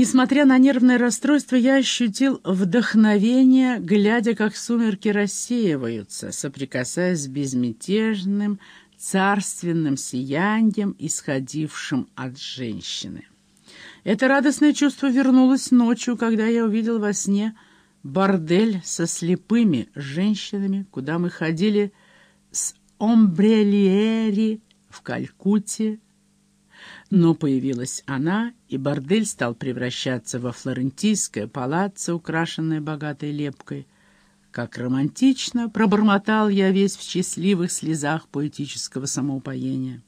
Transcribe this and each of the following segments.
Несмотря на нервное расстройство, я ощутил вдохновение, глядя, как сумерки рассеиваются, соприкасаясь с безмятежным, царственным сиянием, исходившим от женщины. Это радостное чувство вернулось ночью, когда я увидел во сне бордель со слепыми женщинами, куда мы ходили с омбрелиери в Калькутте, но появилась она, и бордель стал превращаться во флорентийское палаццо, украшенное богатой лепкой. Как романтично пробормотал я весь в счастливых слезах поэтического самоупоения.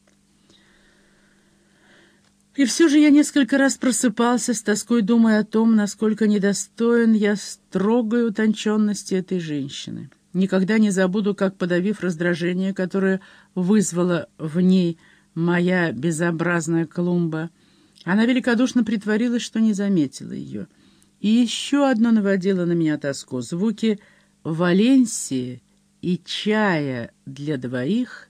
И все же я несколько раз просыпался с тоской, думая о том, насколько недостоин я строгой утонченности этой женщины. Никогда не забуду, как, подавив раздражение, которое вызвало в ней моя безобразная клумба. Она великодушно притворилась, что не заметила ее. И еще одно наводило на меня тоску. Звуки Валенсии и чая для двоих,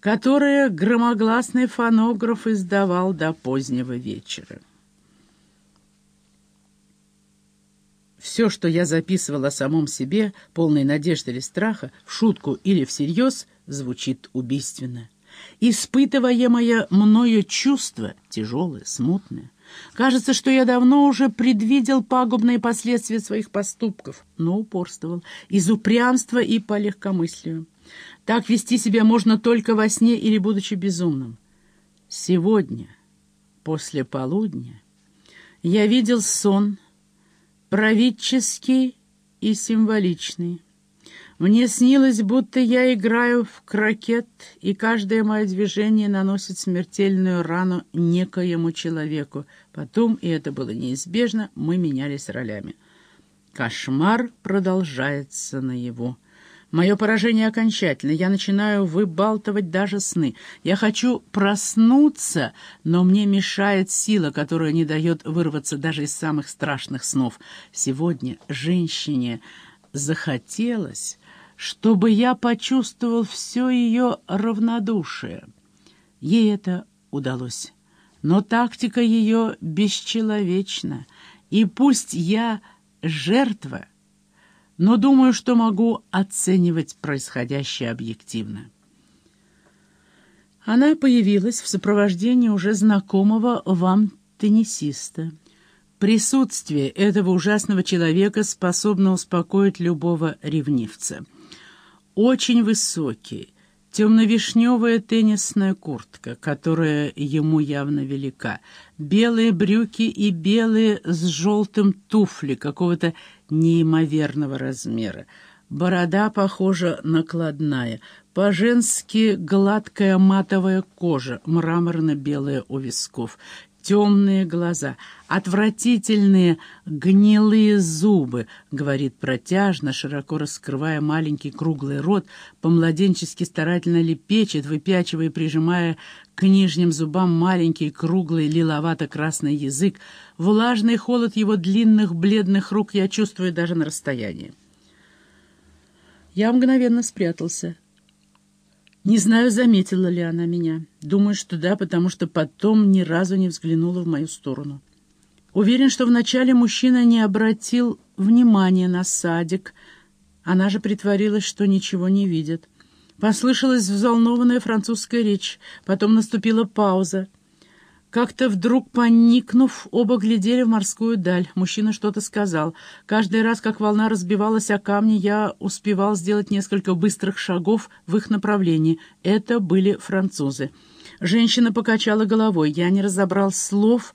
которые громогласный фонограф издавал до позднего вечера. Все, что я записывал о самом себе, полной надежды или страха, в шутку или всерьез, звучит убийственно испытываемое мною чувство, тяжелое, смутное. Кажется, что я давно уже предвидел пагубные последствия своих поступков, но упорствовал из упрямства и по легкомыслию. Так вести себя можно только во сне или будучи безумным. Сегодня, после полудня, я видел сон, правительский и символичный. Мне снилось, будто я играю в крокет, и каждое мое движение наносит смертельную рану некоему человеку. Потом, и это было неизбежно, мы менялись ролями. Кошмар продолжается на его. Мое поражение окончательно. Я начинаю выбалтывать даже сны. Я хочу проснуться, но мне мешает сила, которая не дает вырваться даже из самых страшных снов. Сегодня женщине захотелось чтобы я почувствовал все ее равнодушие. Ей это удалось. Но тактика ее бесчеловечна, и пусть я жертва, но думаю, что могу оценивать происходящее объективно. Она появилась в сопровождении уже знакомого вам теннисиста. Присутствие этого ужасного человека способно успокоить любого ревнивца — очень высокий, темно-вишневая теннисная куртка, которая ему явно велика, белые брюки и белые с желтым туфли какого-то неимоверного размера. Борода похожа накладная, по-женски гладкая матовая кожа, мраморно-белая у висков, темные глаза, отвратительные гнилые зубы, говорит протяжно, широко раскрывая маленький круглый рот, по-младенчески старательно лепечет, выпячивая и прижимая к нижним зубам маленький круглый лиловато-красный язык. Влажный холод его длинных бледных рук я чувствую даже на расстоянии. Я мгновенно спрятался. Не знаю, заметила ли она меня. Думаю, что да, потому что потом ни разу не взглянула в мою сторону. Уверен, что вначале мужчина не обратил внимания на садик. Она же притворилась, что ничего не видит. Послышалась взволнованная французская речь. Потом наступила пауза. Как-то вдруг поникнув, оба глядели в морскую даль. Мужчина что-то сказал. Каждый раз, как волна разбивалась о камни, я успевал сделать несколько быстрых шагов в их направлении. Это были французы. Женщина покачала головой. Я не разобрал слов,